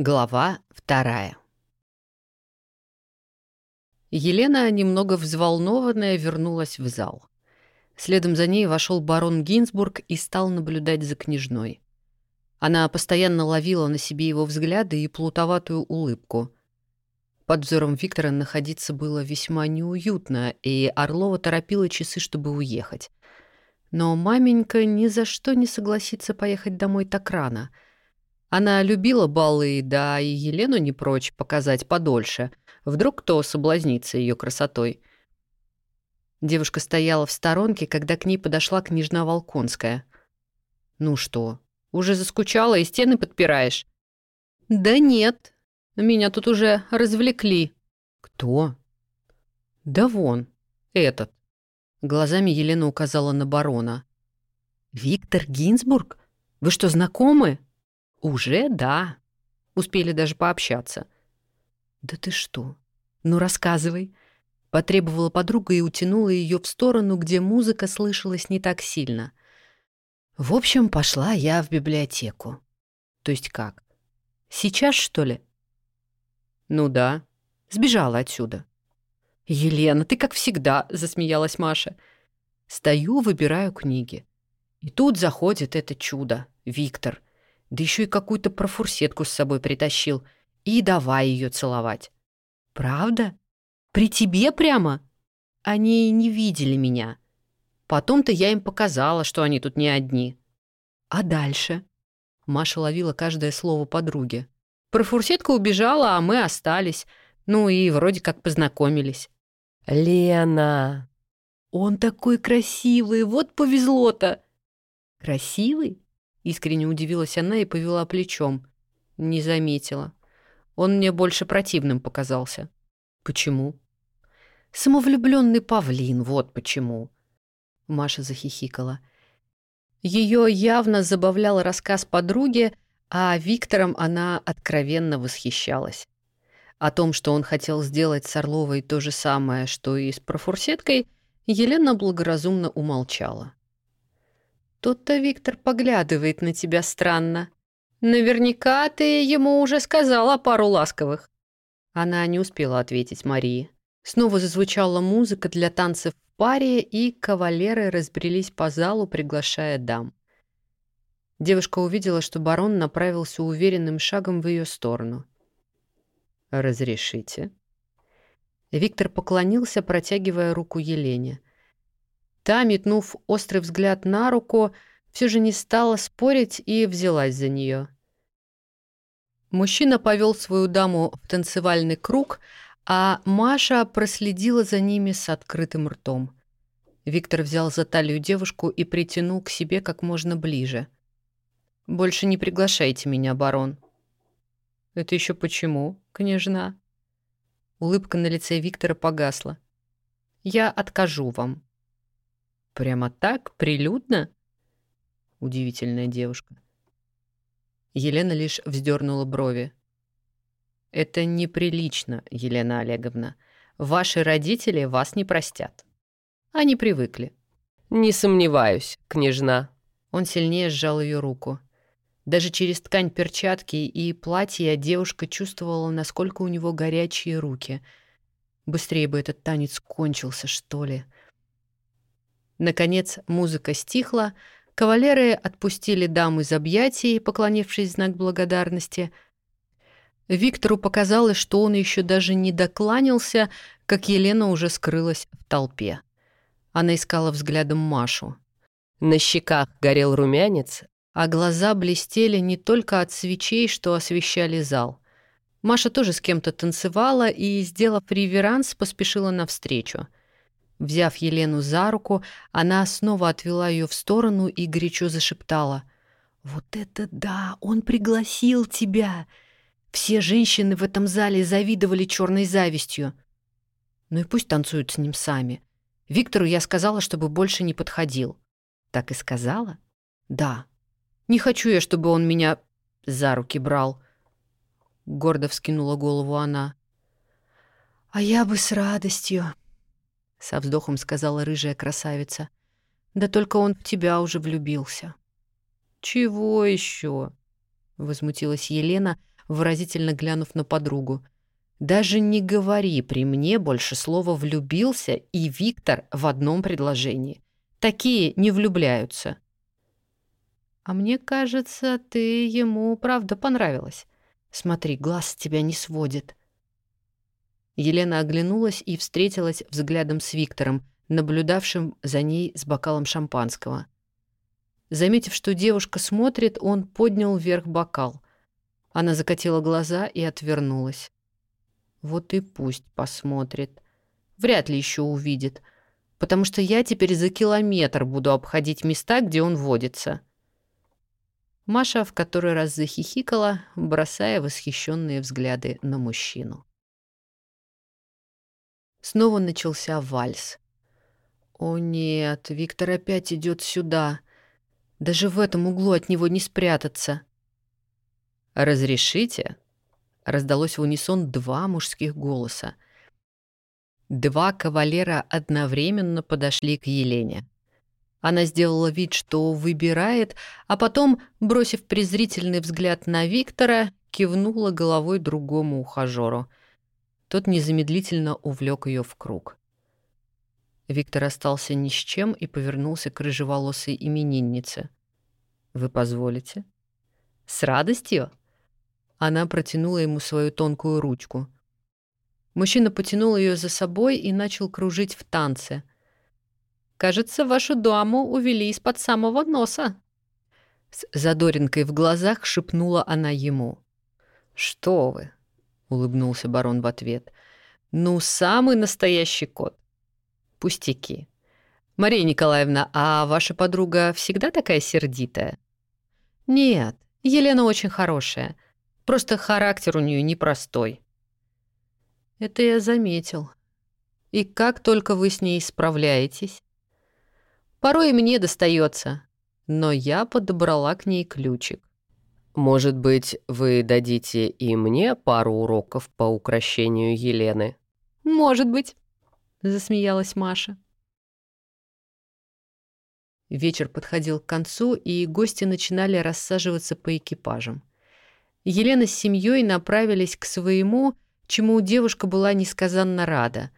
Глава вторая. Елена, немного взволнованная, вернулась в зал. Следом за ней вошел барон Гинзбург и стал наблюдать за княжной. Она постоянно ловила на себе его взгляды и плутоватую улыбку. Под взором Виктора находиться было весьма неуютно, и Орлова торопила часы, чтобы уехать. Но маменька ни за что не согласится поехать домой так рано — она любила балы, да и Елену не прочь показать подольше. Вдруг кто соблазнится ее красотой. Девушка стояла в сторонке, когда к ней подошла княжна Волконская. «Ну что, уже заскучала и стены подпираешь?» «Да нет, меня тут уже развлекли». «Кто?» «Да вон, этот». Глазами Елена указала на барона. «Виктор Гинзбург? Вы что, знакомы?» «Уже да. Успели даже пообщаться». «Да ты что? Ну, рассказывай». Потребовала подруга и утянула ее в сторону, где музыка слышалась не так сильно. В общем, пошла я в библиотеку. То есть как? Сейчас, что ли? Ну да. Сбежала отсюда. «Елена, ты как всегда», — засмеялась Маша. Стою, выбираю книги. И тут заходит это чудо, Виктор — да еще и какую-то профурсетку с собой притащил. И давай ее целовать. Правда? При тебе прямо? Они не видели меня. Потом-то я им показала, что они тут не одни. А дальше? Маша ловила каждое слово подруги. Профурсетка убежала, а мы остались. Ну и вроде как познакомились. «Лена!» «Он такой красивый, вот повезло-то!» «Красивый? Искренне удивилась она и повела плечом. Не заметила. Он мне больше противным показался. Почему? Самовлюбленный павлин, вот почему. Маша захихикала. Ее явно забавлял рассказ подруги, а Виктором она откровенно восхищалась. О том, что он хотел сделать с Орловой то же самое, что и с профурсеткой, Елена благоразумно умолчала. Тут-то Виктор поглядывает на тебя странно. Наверняка ты ему уже сказала пару ласковых. Она не успела ответить Марии. Снова зазвучала музыка для танцев в паре, и кавалеры разбрелись по залу, приглашая дам. Девушка увидела, что барон направился уверенным шагом в ее сторону. «Разрешите?» Виктор поклонился, протягивая руку Елене. Та, метнув острый взгляд на руку, все же не стала спорить и взялась за нее. Мужчина повел свою даму в танцевальный круг, а Маша проследила за ними с открытым ртом. Виктор взял за талию девушку и притянул к себе как можно ближе. «Больше не приглашайте меня, барон». «Это еще почему, княжна?» Улыбка на лице Виктора погасла. «Я откажу вам». Прямо так, прилюдно? Удивительная девушка. Елена лишь вздернула брови. Это неприлично, Елена Олеговна. Ваши родители вас не простят. Они привыкли. Не сомневаюсь, княжна. Он сильнее сжал ее руку. Даже через ткань перчатки и платья девушка чувствовала, насколько у него горячие руки. Быстрее бы этот танец кончился, что ли. — Наконец музыка стихла, кавалеры отпустили даму из объятий, поклонившись в знак благодарности. Виктору показалось, что он еще даже не докланялся, как Елена уже скрылась в толпе. Она искала взглядом Машу. На щеках горел румянец, а глаза блестели не только от свечей, что освещали зал. Маша тоже с кем-то танцевала и, сделав реверанс, поспешила навстречу — Взяв Елену за руку, она снова отвела ее в сторону и горячо зашептала. «Вот это да! Он пригласил тебя!» Все женщины в этом зале завидовали черной завистью. Ну и пусть танцуют с ним сами. Виктору я сказала, чтобы больше не подходил. Так и сказала? Да. Не хочу я, чтобы он меня за руки брал. Гордо вскинула голову она. А я бы с радостью, — со вздохом сказала рыжая красавица. «Да только он в тебя уже влюбился». «Чего еще?» — возмутилась Елена, выразительно глянув на подругу. «Даже не говори при мне больше слова «влюбился» и «Виктор» в одном предложении. Такие не влюбляются». «А мне кажется, ты ему правда понравилась. Смотри, глаз с тебя не сводит». Елена оглянулась и встретилась взглядом с Виктором, наблюдавшим за ней с бокалом шампанского. Заметив, что девушка смотрит, он поднял вверх бокал. Она закатила глаза и отвернулась. Вот и пусть посмотрит. Вряд ли еще увидит, потому что я теперь за километр буду обходить места, где он водится. Маша в который раз захихикала, бросая восхищенные взгляды на мужчину. Снова начался вальс. «О нет, Виктор опять идет сюда. Даже в этом углу от него не спрятаться». «Разрешите?» — раздалось в унисон два мужских голоса. Два кавалера одновременно подошли к Елене. Она сделала вид, что выбирает, а потом, бросив презрительный взгляд на Виктора, кивнула головой другому ухажеру. Тот незамедлительно увлек ее в круг. Виктор остался ни с чем и повернулся к рыжеволосой имениннице. «Вы позволите?» «С радостью!» Она протянула ему свою тонкую ручку. Мужчина потянул ее за собой и начал кружить в танце. «Кажется, вашу даму увели из-под самого носа!» С задоринкой в глазах шепнула она ему. «Что вы!» — улыбнулся барон в ответ. «Ну, самый настоящий кот. Пустяки. Мария Николаевна, а ваша подруга всегда такая сердитая? Нет, Елена очень хорошая. Просто характер у нее непростой. Это я заметил. И как только вы с ней справляетесь? Порой мне достается, но я подобрала к ней ключик. Может быть, вы дадите и мне пару уроков по украшению Елены? Может быть. — засмеялась Маша. Вечер подходил к концу, и гости начинали рассаживаться по экипажам. Елена с семьей направились к своему, чему девушка была несказанно рада.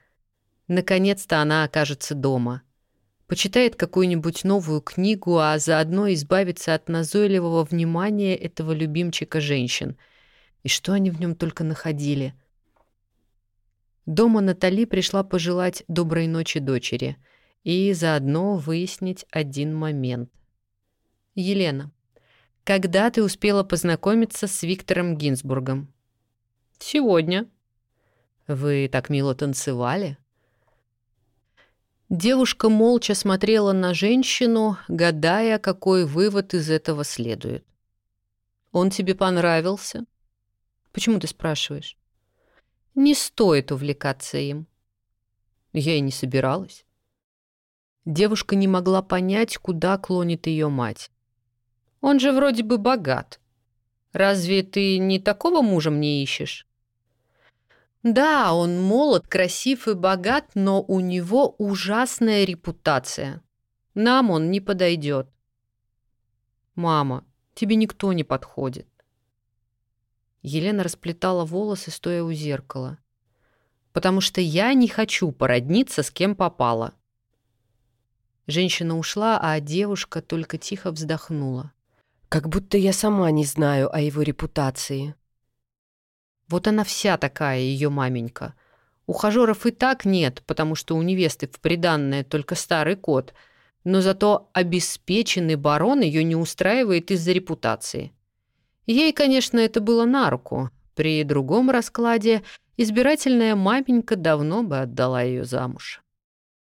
Наконец-то она окажется дома. Почитает какую-нибудь новую книгу, а заодно избавится от назойливого внимания этого любимчика женщин. И что они в нем только находили — Дома Натали пришла пожелать доброй ночи дочери и заодно выяснить один момент. «Елена, когда ты успела познакомиться с Виктором Гинзбургом?» «Сегодня». «Вы так мило танцевали?» Девушка молча смотрела на женщину, гадая, какой вывод из этого следует. «Он тебе понравился?» «Почему ты спрашиваешь?» Не стоит увлекаться им. Я и не собиралась. Девушка не могла понять, куда клонит ее мать. Он же вроде бы богат. Разве ты не такого мужа мне ищешь? Да, он молод, красив и богат, но у него ужасная репутация. Нам он не подойдет. Мама, тебе никто не подходит. Елена расплетала волосы, стоя у зеркала. «Потому что я не хочу породниться с кем попало». Женщина ушла, а девушка только тихо вздохнула. «Как будто я сама не знаю о его репутации». Вот она вся такая, ее маменька. Ухажеров и так нет, потому что у невесты в приданное только старый кот, но зато обеспеченный барон ее не устраивает из-за репутации. Ей, конечно, это было на руку. При другом раскладе избирательная маменька давно бы отдала ее замуж.